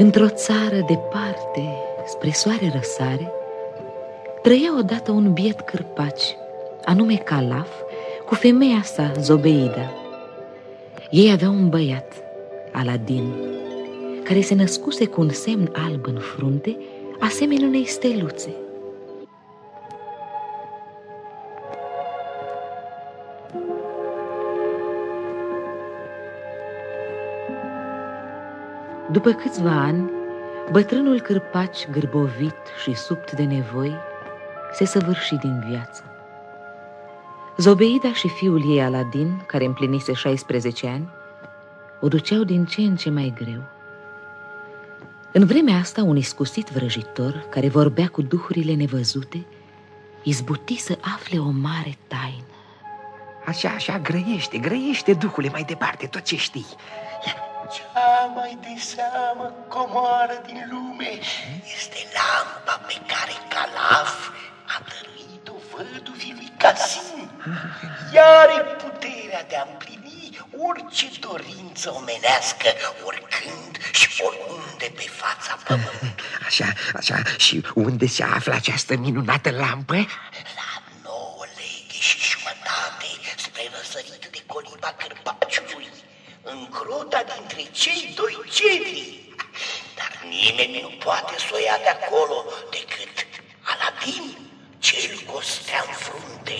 Într-o țară departe, spre soare răsare, trăia odată un biet cârpaci, anume Calaf, cu femeia sa, Zobeida. Ei aveau un băiat, Aladin, care se născuse cu un semn alb în frunte, asemenea unei steluțe. După câțiva ani, bătrânul cârpaci, gârbovit și subt de nevoi, se săvârși din viață. Zobeida și fiul ei Aladin, care împlinise 16 ani, o duceau din ce în ce mai greu. În vremea asta, un iscusit vrăjitor, care vorbea cu duhurile nevăzute, izbuti să afle o mare taină. Așa, așa, grăiește, grăiește, duhule, mai departe, tot ce știi. Cea mai de seamă comoară din lume este lampa pe care Calaf a dăruit-o văduvii lui Casim. Ea are puterea de a împlini orice dorință omenească, oricând și oriunde pe fața pământului. Așa, așa, și unde se află această minunată lampă? Cei doi cedri. Dar nimeni nu poate să o ia de acolo decât Aladin, cel cu o stea în frunte.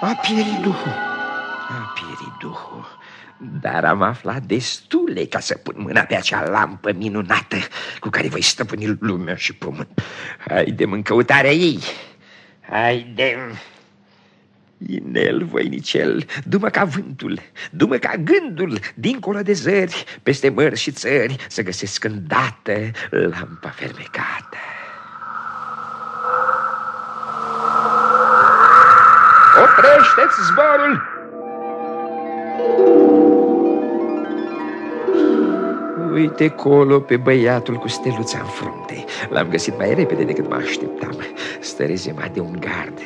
A pierit Duhul. A pierit Duhul. Dar am aflat destule ca să pun mâna pe acea lampă minunată cu care voi stăpâni lumea și pământ. Haidem în căutarea ei. Haidem. Inel, voinicel, dumă ca vântul, dumă ca gândul, dincolo de zări, peste mări și țări, să găsesc îndată lampa fermecată. Oprește-ți zborul! Uite colo pe băiatul cu steluța în frunte. L-am găsit mai repede decât mă așteptam. Stă rezemat de un gard.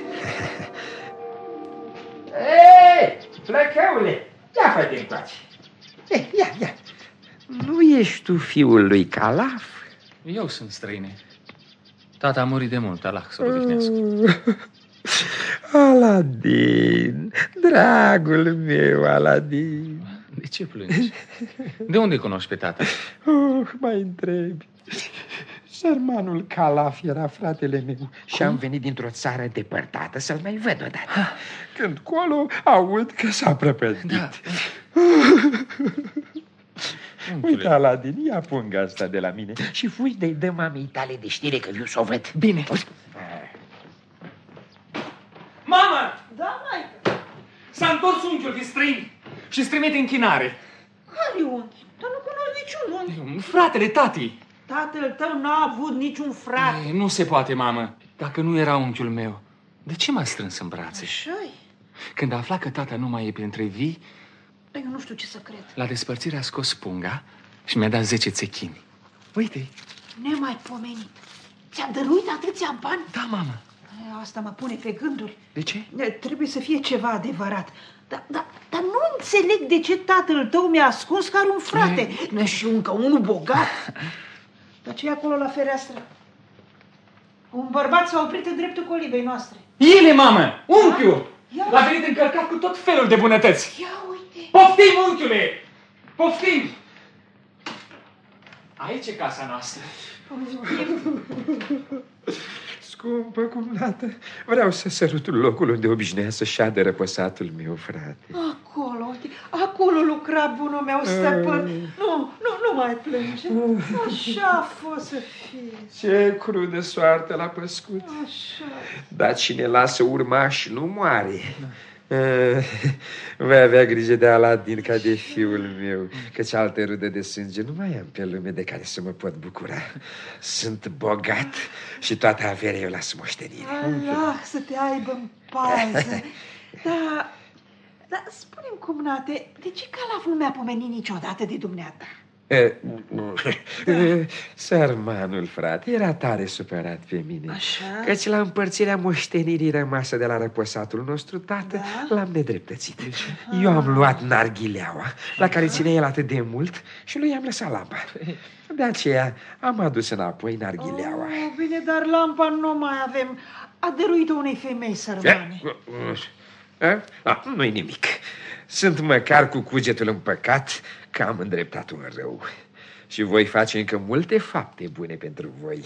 Ei, flăcăule, ia fă din coace. Ia, ia. Nu ești tu fiul lui Calaf? Eu sunt străine. Tata a murit de mult, Allah să odihnească. Aladin, dragul meu, Aladin. De ce plângi? De unde cunoști pe tata? Oh, mai întrebi. Sărmanul Calaf era fratele meu și am venit dintr-o țară depărtată să-l mai văd odată. Când colo aud că s-a prăpădit. Da. Uite, Aladin, ia punga asta de la mine și fui de-i dă mamei tale de știre că viu să o văd. Bine. Mamă! Da, mai. S-a întors unchiul din străin și trimite închinare. Care unchi? Dar nu cunosc niciun unchi. Fratele tatii. Tatăl tău n-a avut niciun frate. Ei, nu se poate, mamă. Dacă nu era unchiul meu, de ce m-a strâns în brațe? așa -i. Când a aflat că tata nu mai e printre vii, Dar eu nu știu ce să cred. la despărțire a scos punga și mi-a dat 10 țechini. Uite, Nemaipomenit. Ți-a dăruit atâția bani? da, mamă. E, Asta mă pune pe gânduri. De ce? E, Trebuie să fie ceva adevărat. Dar, dar, dar nu înțeleg de ce tatăl tău mi-a ascuns că are un frate. E... Și încă unul bogat. Dar ce e acolo la fereastră? Un bărbat s-a oprit în dreptul colibei noastre. El, mamă! Unchiul! Ia. L-a venit încărcat cu tot felul de bunătăți. Ia uite. Poftim, unchiule! Poftim! Aici e casa noastră. Scumpă cumnată, vreau să sărut locul unde obișnuia să șadă răpăsatul meu, frate. Acolo, uite, acolo lucra bunul meu stăpân. Nu, nu, nu mai plânge. Așa a fost să fie. Ce crudă soartă la păscut. Așa. Dar cine lasă urmași nu moare. Eh, Voi avea grijă de Aladin ca de fiul meu, căci alte rude de sânge nu mai am pe lume de care să mă pot bucura. Sunt bogat și toată averea eu las moștenire. Allah să te aibă în pază. Da, dar spune-mi, cumnate, de ce Calaf nu mi-a pomenit niciodată de dumneata? Sărmanul, frate, era tare supărat pe mine Așa? Căci la împărțirea moștenirii rămasă de la răposatul nostru tată Da? L-am nedreptățit Eu am luat narghileaua La care ținea el atât de mult Și lui i-am lăsat lampa De aceea am adus înapoi narghileaua Oh, bine, dar lampa nu mai avem. A dăruit-o unei femei sărmane. Ah, Nu-i nimic Sunt măcar cu cugetul împăcat Că am îndreptat un rău Și voi face încă multe fapte bune pentru voi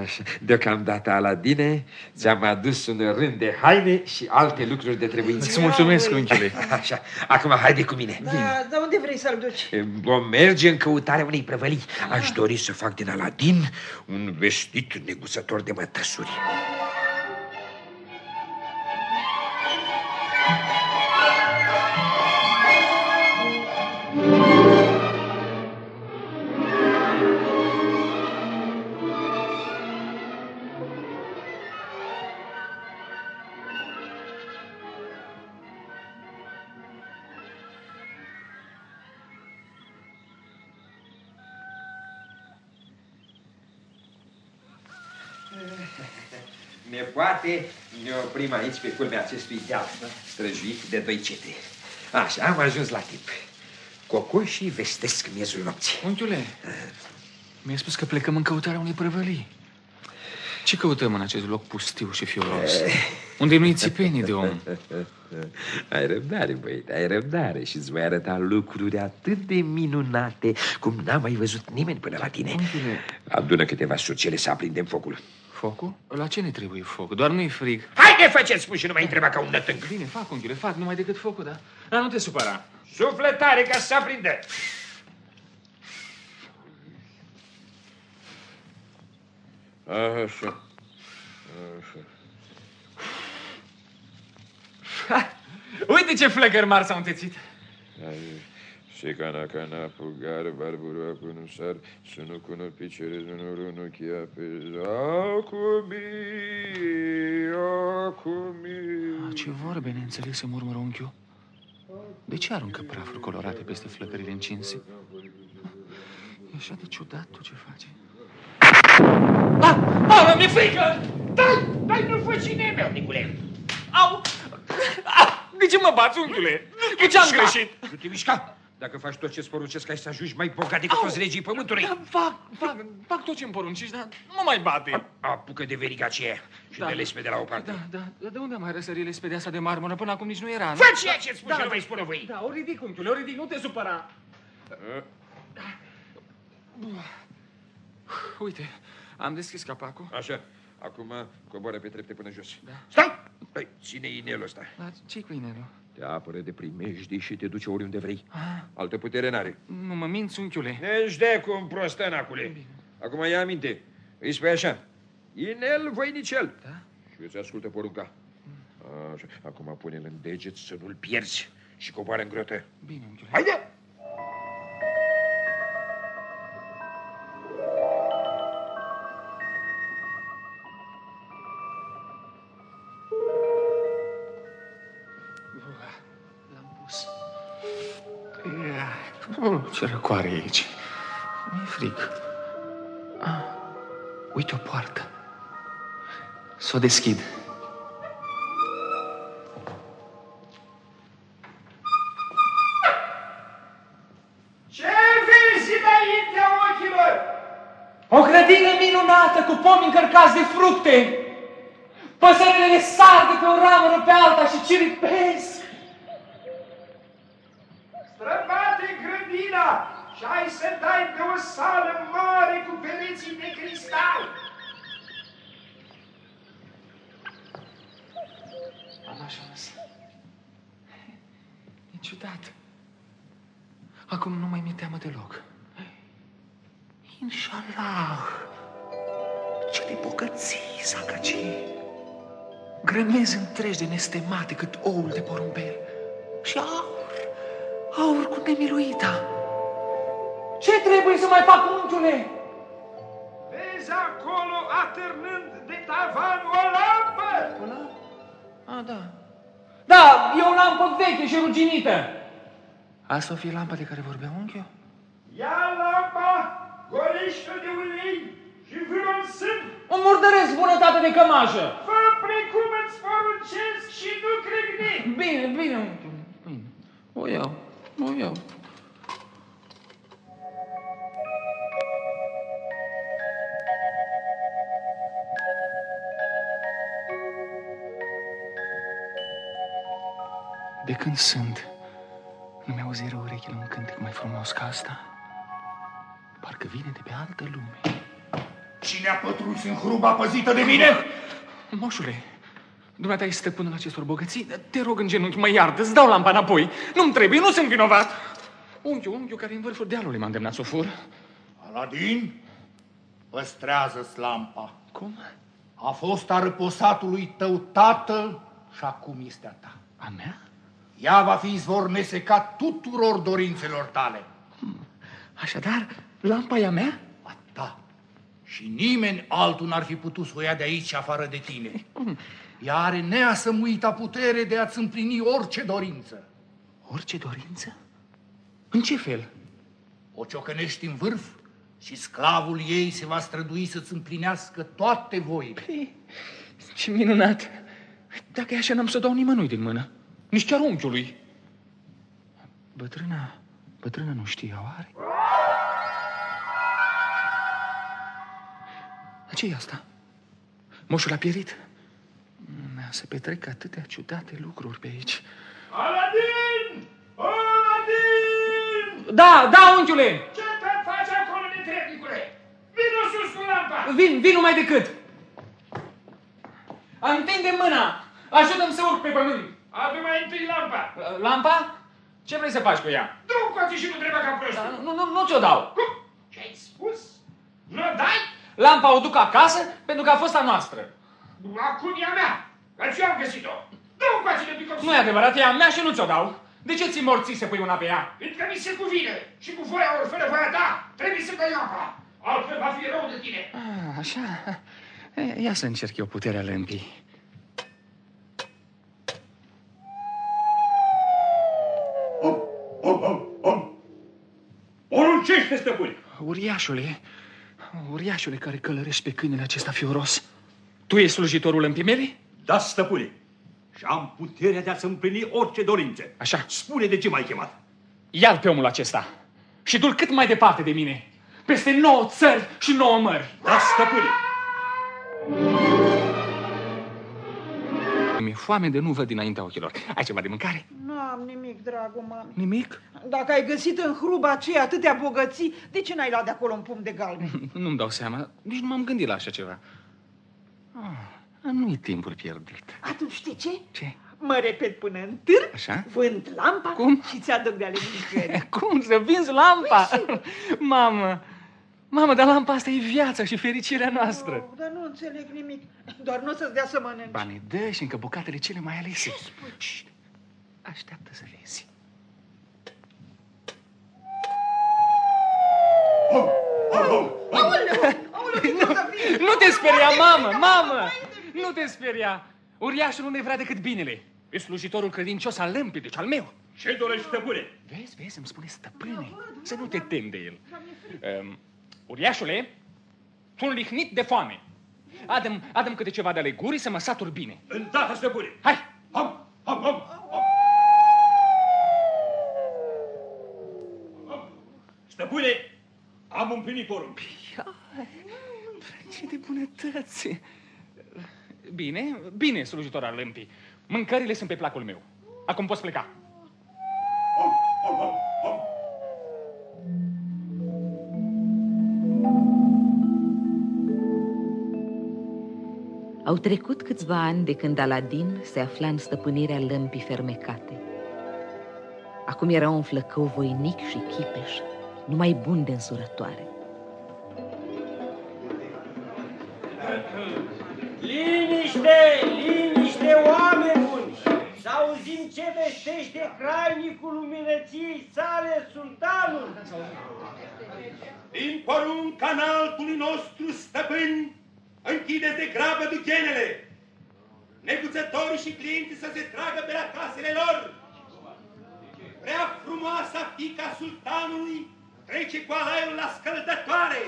Așa. Deocamdată, Aladine, ți-am adus un rând de haine și alte lucruri de trebuință. Îți mulțumesc, voi. unchiule. Așa, acum haide cu mine. Da, dar unde vrei să-l duci? Vom merge în căutarea unei prăvălii. Aș dori să fac din Aladin un vestit negusător de mătăsuri. Ne poate ne oprim aici pe culmea acestui deal străjuit de doi cete. Așa, am ajuns la timp. Cocoșii vestesc miezul nopții. Unchiule, mi-ai spus că plecăm în căutarea unei prăvălii. Ce căutăm în acest loc pustiu și fioros? Unde nu-i țipenii de om? Ai răbdare, băiete, ai răbdare și îți voi arăta lucruri atât de minunate cum n-a mai văzut nimeni până la tine. Unchiule, Adună câteva surcele să aprindem focul. focul? La ce ne trebuie foc? Doar nu-i frig. Haide, faceți spus și nu mai întreba ca un nătânc. Bine, fac, unchiule, fac, numai decât focul, da? Dar nu te supăra. Sufletare ca să aprindă. Așa. Așa. Uite ce flăcări mari s-au întețit. Și cana cana pugar, barburu acunusar, să nu cună picere, să nu runu chia pe acumi, acumi. Ah, ce vorbe neînțelese murmură unchiul. De ce aruncă prafuri colorate peste flăcările încinse? E așa de ciudat tu ce face. Ah! Ah, mi-e frică! Dai, dai, nu fă cine meu, Nicule. Au! Ah! De ce mă bați, unchiule? Cu ce am greșit? Nu te mișca. Dacă faci tot ce-ți poruncesc, ai să ajungi mai bogat decât toți regii pământului. Da, fac, fac, fac tot ce-mi poruncești, dar nu mai bate. Apucă de veriga aceea și Da. de lespe de la o parte. Da, da, dar de unde am mai răsărit lespedia asta de marmură? Până acum nici nu era, nu? Fă ceea ce-ți spun și nu mai spune voi. Da, o ridic, unchiule, o ridic, nu te supăra. Uite, am deschis capacul. Așa, acum coboară pe trepte până jos. Da. Stai! Păi, ține inelul ăsta. Dar ce cu inelul? Te apără de primejdii și te duce oriunde vrei. Ah, Altă putere n-are. nu mă minți, unchiule. Ești de cum prostănacule. Acum ia aminte. Îi spui așa. Inel voinicel. Da? Și îți ascultă porunca. Așa. Acum pune-l în deget să nu-l pierzi și coboară în grotă. Bine, unchiule. Haide! Ce răcoare e aici. Mi-e frig. Ah, uite o poartă. Să o deschid. Ce vezi înaintea ochilor? O grădină minunată cu pomi încărcați de fructe. Păsările sar de pe o ramură pe alta și ciripesc. Străbate grădina și ai să dai pe o sală mare cu pereții de cristal. Am ajuns. E ciudat. Acum nu mai mi-e teamă deloc. Inshallah! Ce de bogății, sagaci! Grămezi întregi de nestemate cât oul de porumbel. Și aur, aur cu nemiluita. Ce trebuie să mai fac, unchiule? Vezi acolo, atârnând de tavan, o lampă? A, da. Da, e o lampă veche și ruginită. Asta o fi lampa de care vorbea unchiul? Ia lampa, golește de ulei și vână în sân. Îmi murdăresc bunătate de cămașă. Fă precum îți poruncesc și nu crâgni. Bine, bine, bine. O iau, o iau. De când sunt, nu mi-au zero urechile un cântec mai frumos ca asta. Parcă vine de pe altă lume. Cine a pătruns în hruba păzită de mine? Moșule, dumneata ești stăpânul acestor bogății? Te rog în genunchi, mă iartă, îți dau lampa înapoi. Nu-mi trebuie, nu sunt vinovat. Unchiul, unchiul care în vârful dealului m-a îndemnat să o fur. Aladin, păstrează-ți lampa. Cum? A fost a răposatului tău tată și acum este a ta. A mea? Ea va fi izvor nesecat tuturor dorințelor tale. Așadar, lampa e a mea? A ta. Și nimeni altul n-ar fi putut să o ia de aici afară de tine. Ea are neasămuita putere de a-ți împlini orice dorință. Orice dorință? În ce fel? O ciocănești în vârf și sclavul ei se va strădui să-ți împlinească toate voile. Păi, ce minunat! Dacă e așa, n-am să dau nimănui din mână. Nici chiar unchiului. Bătrâna, bătrâna nu știe, oare? Dar ce e asta? Moșul a pierit? Mm, Se petrec atâtea ciudate lucruri pe aici. Aladin! Aladin! Da, da, unchiule! Ce te faci acolo, netrebnicule? Vino sus cu lampa! Vin, vin numai decât! Întinde mâna! Ajută-mi să urc pe pământ! Adu mai întâi lampa! Lampa? Ce vrei să faci cu ea? Du cu și nu trebuie ca prostul! Da, Nu, nu, nu ți-o dau. Cum? Ce ai spus? Nu o dai? Lampa o duc acasă pentru că a fost a noastră. Acum e a mea! Că ți am găsit-o! Du cu de picot! Nu e adevărat, e a mea și nu ți-o dau. De ce ți morții să pui una pe ea? Pentru că mi se cuvine și cu voia ori fără voia ta trebuie să dai lampa! Altfel va fi rău de tine! Ah, așa. E, Ia să încerc eu puterea lămpii. Om, om, om, om! Poruncește, stăpâni! Uriașule, uriașule care călărești pe câinele acesta fioros. Tu ești slujitorul lămpii mele? Da, stăpâne. Și am puterea de a-ți împlini orice dorințe. Așa. Spune de ce m-ai chemat. Ia-l pe omul acesta și du-l cât mai departe de mine. Peste nouă țări și nouă mări. Da, stăpâne. Mi-e foame de nu văd dinaintea ochilor. Ai ceva de mâncare? Nu am nimic, dragul mami. Nimic? Dacă ai găsit în hruba aceea atâtea bogății, de ce n-ai luat de acolo un pumn de galben? Nu-mi dau seama. Nici nu m-am gândit la așa ceva. Ah, nu-i timpul pierdut. Atunci știi ce? Ce? Mă repet până în târg, Așa? vând lampa Cum? și ți-aduc de ale mâncării. Cum să vinzi lampa? Mamă, mamă, dar lampa asta e viața și fericirea noastră. Oh, dar nu înțeleg nimic. Doar nu o să-ți dea să mănânci. Banii dă și încă bucatele cele mai alese. Șt, Așteaptă să vezi. Nu te speria, mamă, mamă! Nu te speria! Uriașul nu ne vrea decât binele. E slujitorul credincios al lămpii, deci al meu. Ce dorești, stăpâne? Vezi, vezi, îmi spune stăpâne. Să nu te temi de el. Um, uriașule, sunt lihnit de foame. Adem, adem câte ceva de ale gurii să mă satur bine. Îndată, stăpâne. Hai! Ham, ham, ham, ham. Stăpâne, am împlinit porunci. Ce de bunătăți! Bine, bine, slujitor al lămpii. Mâncările sunt pe placul meu. Acum poți pleca. Au trecut câțiva ani de când Aladin se afla în stăpânirea lămpii fermecate. Acum era un flăcău voinic și chipeș, numai bun de însurătoare. Liniște, liniște, oameni buni! Să auzim ce vestește crainicul luminăției sale, sultanul! Din porunca înaltului nostru stăpân, închideți de grabă duchenele. Neguțătorii și clienții să se tragă pe la casele lor. Prea frumoasa fica sultanului trece cu alaiul la scăldătoare.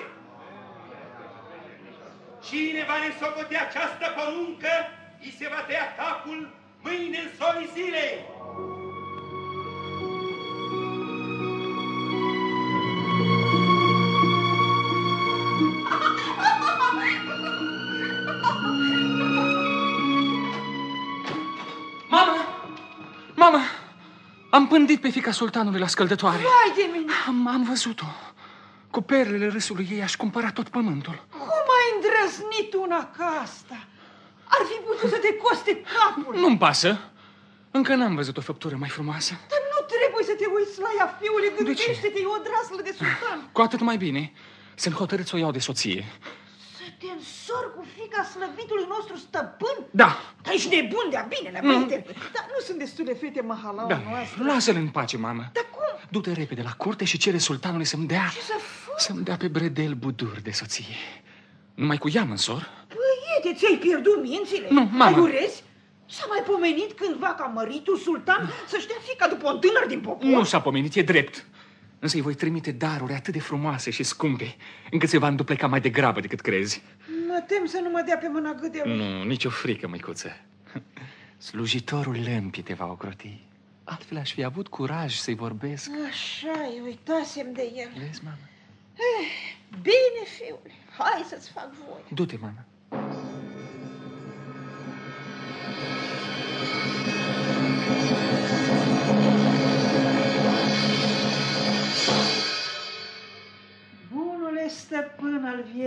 Cine va nesocote această poruncă, îi se va tăia capul mâine în sorii zilei. Am pândit pe fica sultanului la scăldătoare. Vai de mine! Am, am văzut-o. Cu perlele râsului ei aș cumpăra tot pământul. Cum ai îndrăznit una ca asta? Ar fi putut să te coste capul. Nu-mi pasă. Încă n-am văzut o făptură mai frumoasă. Dar nu trebuie să te uiți la ea, fiule, ce? gândește-te, e o draslă de sultan. Cu atât mai bine. Sunt hotărât să o iau de soție. Să te însori cu fica slăvitului nostru stăpân? Da, Dar ești nebun de-a bine, Mm. Dar nu sunt destule fete mahalaua da. noastră. Lasă-l în pace, mamă. Dar cum? Du-te repede la curte și cere sultanului să-mi dea... Ce să fac? Să-mi dea pe Bredel Budur de soție. Numai cu ea mă însor. Băiete, ți-ai pierdut mințile? Nu, mamă. Ai urezi? S-a mai pomenit cândva ca măritul sultan să-și dea fica după un tânăr din popor? Nu s-a pomenit, e drept. Însă îi voi trimite daruri atât de frumoase și scumpe, încât se va îndupleca mai degrabă decât crezi. Mă tem să nu mă dea pe mâna gâdeului. Nu, nicio frică, măicuță. Slujitorul lămpii te va ocroti. Altfel aș fi avut curaj să-i vorbesc. Așa, îi uitasem de el. Vezi, mamă? Bine, fiule, hai să-ți fac voie. Du-te, mamă.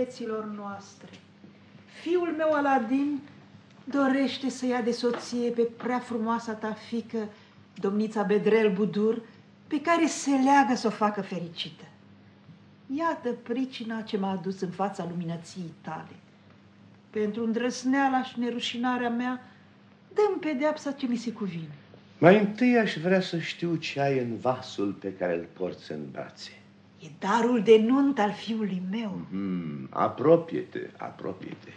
Vieților noastre, fiul meu Aladin dorește să ia de soție pe prea frumoasa ta fică, domnița Bedrel Budur, pe care se leagă să o facă fericită. Iată pricina ce m-a adus în fața luminăției tale. Pentru îndrăsneala și nerușinarea mea, dăm pedeapsa ce mi se cuvine. Mai întâi aș vrea să știu ce ai în vasul pe care îl porți în brațe. E darul de nunt al fiului meu. Hmm, apropie-te, apropie-te.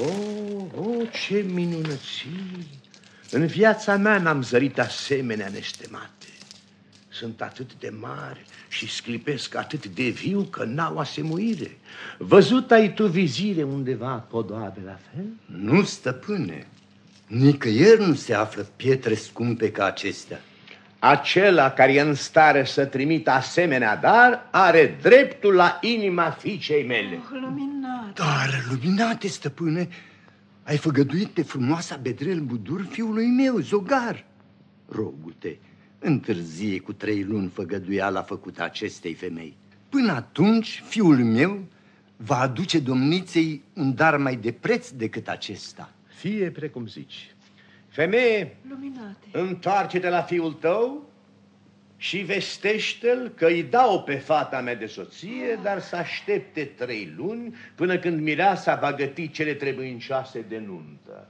Oh, oh, ce minunății! În viața mea n-am zărit asemenea nestemate. Sunt atât de mari și sclipesc atât de viu că n-au asemuire. Văzut ai tu vizire undeva podoabe la fel? Nu, stăpâne, nicăieri nu se află pietre scumpe ca acestea. Acela care e în stare să trimită asemenea dar are dreptul la inima fiicei mele. Oh, luminat! Dar, luminate, stăpâne, ai făgăduit pe frumoasa Bedrel Budur fiului meu, Zogar. Rogu-te, întârzie cu trei luni făgăduiala făcută acestei femei. Până atunci, fiul meu va aduce domniței un dar mai de preț decât acesta. Fie precum zici. Femeie, Luminate! întoarce-te la fiul tău și vestește-l că îi dau pe fata mea de soție, dar să aștepte trei luni până când mireasa va găti cele trebuincioase de nuntă.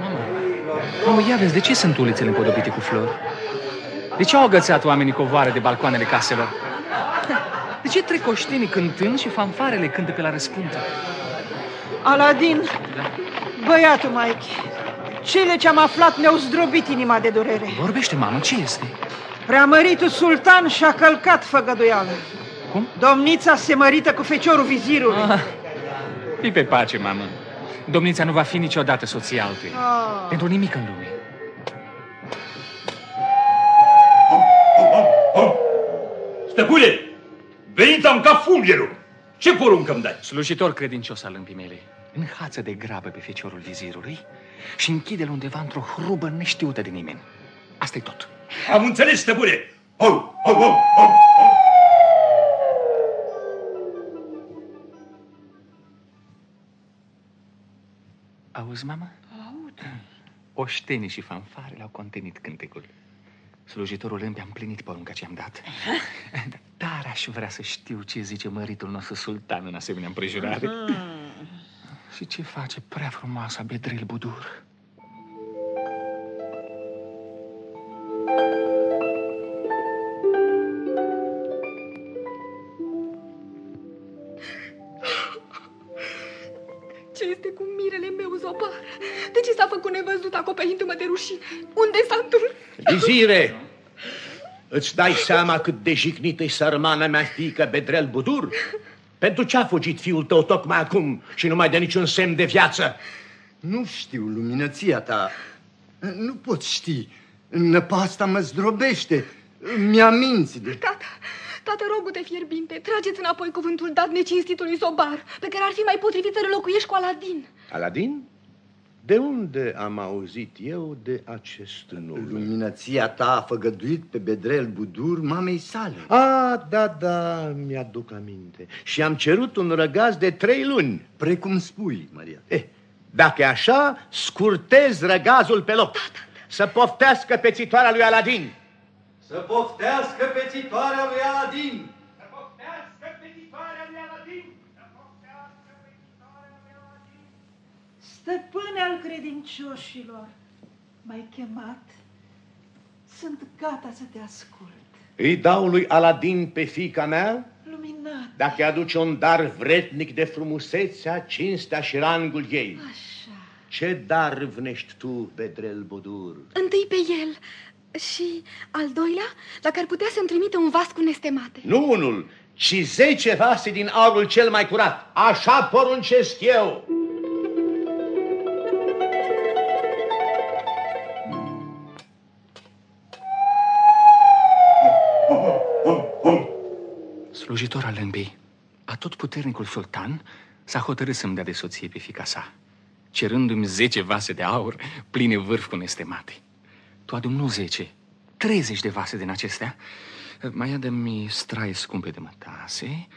Mamă, mamă, ia vezi, de ce sunt ulițele împodobite cu flori? De ce au agățat oamenii covoare de balcoanele caselor? De ce trec oștenii cântând și fanfarele cântă pe la răspuntă? Aladin, Da. băiatul Mike, cele ce am aflat ne-au zdrobit inima de durere. Vorbește, mamă, ce este? Preamăritul sultan și-a călcat făgăduială. Cum? Domnița se mărită cu feciorul vizirului. Ah, fii pe pace, mamă. Domnița nu va fi niciodată soția altui. Ah. Pentru nimic în lume. Stăpâne, venit am ca fulgerul. Ce poruncă îmi dai? Slujitor credincios al lâmpii mele, înhață de grabă pe feciorul vizirului și închide-l undeva într-o hrubă neștiută de nimeni. asta e tot. Am înțeles, stăpâne. Au, au, au, au. Auzi, mamă? Aud. Oștenii și fanfarele au contenit cântecul. Slujitorul lâmpii a împlinit porunca ce am dat. Dar aș vrea să știu ce zice măritul nostru sultan în asemenea împrejurare. Și ce face prea frumoasa Bedril Budur. Ce este cu mirele meu, Zobar? De ce s-a făcut nevăzut acoperindu-mă de rușine? Unde s-a întâmplat? Vizire, îți dai seama cât de jignită e sărmana mea fiică Bedrel Budur? Pentru ce a fugit fiul tău tocmai acum și nu mai dă niciun semn de viață? Nu știu, luminăția ta. Nu pot ști. Năpasta mă zdrobește. Mi-a minți de... Tata, tată, rogul-te fierbinte, trageți înapoi cuvântul dat necinstitului Zobar, pe care ar fi mai potrivit să locuiești cu Aladin. Aladin? De unde am auzit eu de acest nume? Luminăția ta a făgăduit pe Bedrel Budur mamei sale. Ah, da, da, mi-aduc aminte. Și am cerut un răgaz de trei luni. Precum spui, Maria. Eh, dacă e așa, scurtez răgazul pe loc. Da, da, da. Să poftească pețitoarea lui Aladin. Să poftească pețitoarea lui Aladin. Să poftească pețitoarea lui Aladin. Să poftească pețitoarea lui Aladin. Stăpâne al credincioșilor, m-ai chemat. Sunt gata să te ascult. Îi dau lui Aladin pe fica mea? Luminat. Dacă aduce un dar vretnic de frumusețea, cinstea și rangul ei. Așa. Ce dar vnești tu, Bedrel Budur? Întâi pe el și al doilea, dacă ar putea să-mi trimite un vas cu nestemate. Nu unul, ci zece vase din aurul cel mai curat. Așa poruncesc eu. Slujitor al lâmbii, puternicul sultan s-a hotărât să-mi dea de soție pe fica sa, cerându-mi zece vase de aur pline vârf cu nestemate. Tu adu nu zece, 30 de vase din acestea. Mai adă-mi straie scumpe de mătase,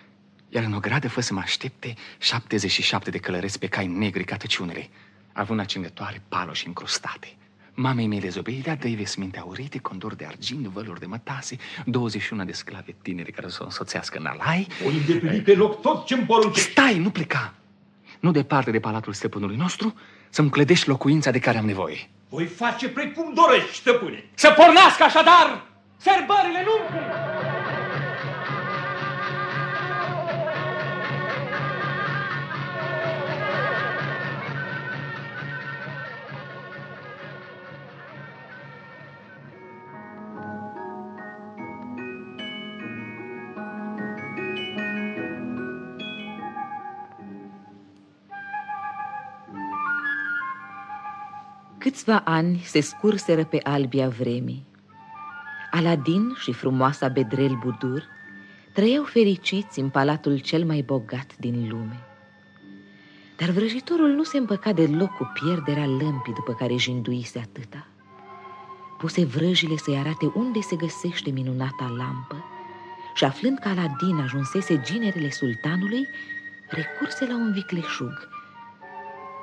iar în o gradă fă să mă aștepte 77 de călăreți pe cai negri ca tăciunele, având acingătoare paloși încrustate. Mamei mele Zobeida dă-i vesminte aurite, condor de argint, văluri de mătase, 21 de sclave tineri care să o însoțească în alai. O îndeplini pe loc tot ce-mi poruncești. Stai, nu pleca! Nu departe de palatul stăpânului nostru, să-mi clădești locuința de care am nevoie. Voi face precum dorești, stăpâne. Să pornească așadar sărbările lungii! Câțiva ani se scurseră pe albia vremii. Aladin și frumoasa Bedrel Budur trăiau fericiți în palatul cel mai bogat din lume. Dar vrăjitorul nu se împăca deloc cu pierderea lămpii după care jinduise atâta. Puse vrăjile să-i arate unde se găsește minunata lampă și aflând că Aladin ajunsese ginerele sultanului, recurse la un vicleșug –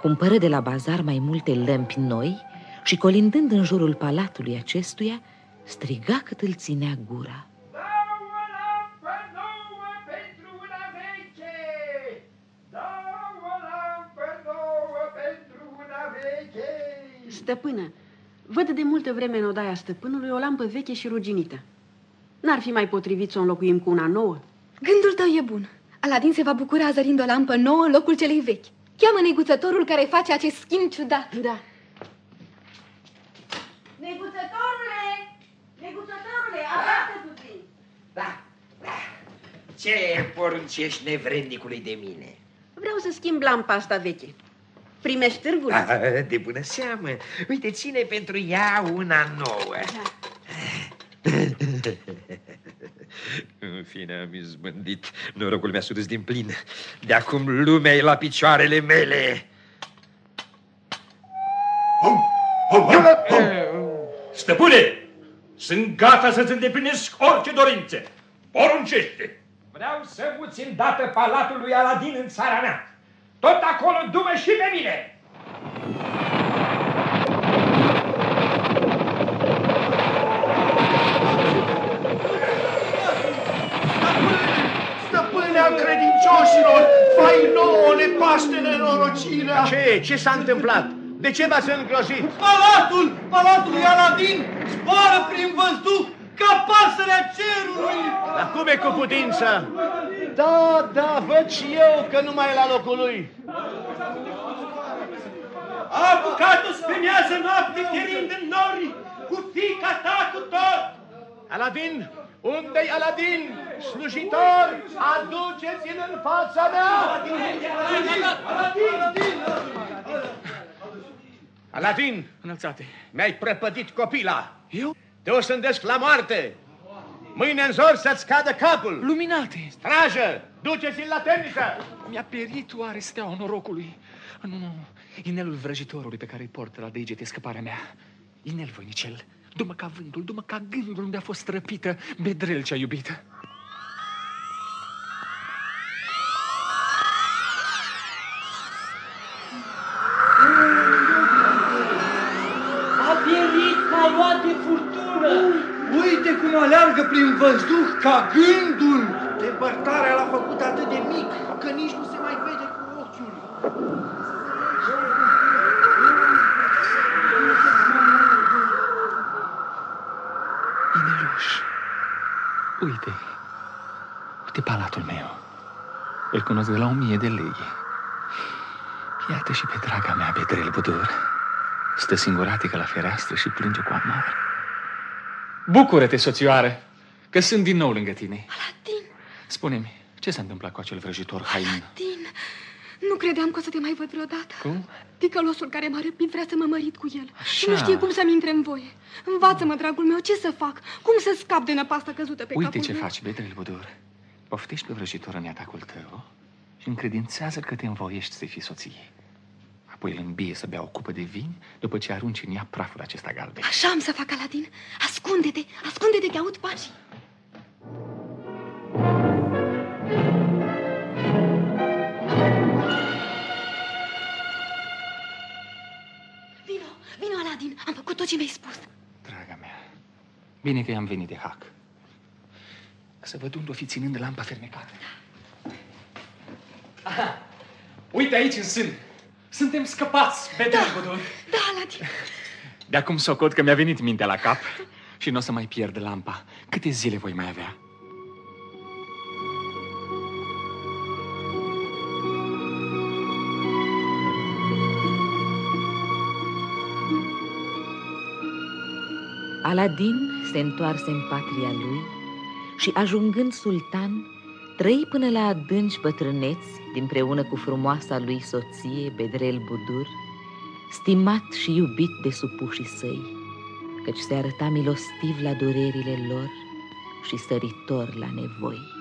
Cumpără de la bazar mai multe lămpi noi și colindând în jurul palatului acestuia, striga cât îl ținea gura. Stăpână, văd de multă vreme în odaia stăpânului o lampă veche și ruginită. N-ar fi mai potrivit să o înlocuim cu una nouă? Gândul tău e bun. Aladin se va bucura azărind o lampă nouă în locul celei vechi. Cheamă neguțătorul care face acest schimb ciudat. Da. Neguțătorule! Neguțătorule, arată puțin. Da, da. Ce poruncești nevrednicului de mine? Vreau să schimb lampa asta veche. Primești târgul? A, de bună seamă. Uite, ține pentru ea una nouă. Da. În fine, am izbândit. Norocul mi-a surâs din plin. De acum lumea e la picioarele mele. Hom, hom, hom, hom. Stăpâne, sunt gata să-ți îndeplinesc orice dorințe. Poruncește! Vreau să muți îndată palatul lui Aladin în țara mea. Tot acolo dumă și pe mine. al credincioșilor, fai nouă nepaște nenorocirea. Ce? Ce s-a întâmplat? De ce v-ați îngrozit? Palatul, palatul lui Aladin zboară prin văzduh ca pasărea cerului. Dar cum e cu putință? Da, da, văd și eu că nu mai e la locul lui. A apucat-o spre miază noapte, pierind în nori, cu fica ta cu tot. Aladin, unde-i Aladin? Slujitor, aduceți-l în fața mea! Aladin! Înălțate! Mi-ai prăpădit copila! Eu? Te o sândesc la moarte! Mâine în zor să-ți cadă capul! Luminate! Strajă! Duceți-l la temniță! Mi-a pierit oare steaua norocului? Nu, nu, inelul vrăjitorului pe care îi port la degete scăparea mea. Inel voinicel, dumă ca vântul, dumă ca gândul unde a fost răpită Bedrel cea iubită. Ca gândul. Depărtarea l-a făcut atât de mic că nici nu se mai vede cu ochiul. Ineluș, uite, uite palatul meu. Îl cunosc de la o mie de lei. Iată și pe draga mea, Bedrel Budur. Stă singuratică la fereastră și plânge cu amar. Bucură-te, soțioară, că sunt din nou lângă tine. Aladin! Spune-mi, ce s-a întâmplat cu acel vrăjitor hain? Aladin! Nu credeam că o să te mai văd vreodată. Cum? Ticălosul care m-a răpit vrea să mă mărit cu el. Așa. Și nu știe cum să-mi intre în voie. Învață-mă, dragul meu, ce să fac? Cum să scap de năpasta căzută pe Uite capul ce meu? faci, Bedrel Budur. Poftești pe vrăjitor în atacul tău și încredințează că te învoiești să fii soție. Apoi îl îmbie să bea o cupă de vin după ce arunci în ea praful acesta galben. Așa am să fac, Aladin. Ascunde-te, ascunde-te că aud pașii. Vino, vino, Aladin. Am făcut tot ce mi-ai spus. Draga mea, bine că i-am venit de hac. Să văd unde o fi ținând lampa fermecată. Aha, uite aici în sân. Suntem scăpați, Bedel da. Budur. Da, Aladin. De acum socot că mi-a venit mintea la cap și nu o să mai pierd lampa. Câte zile voi mai avea? Aladin se întoarse în patria lui și, ajungând sultan, trăi până la adânci bătrâneți, dinpreună cu frumoasa lui soție, Bedrel Budur, stimat și iubit de supușii săi, căci se arăta milostiv la durerile lor și săritor la nevoi.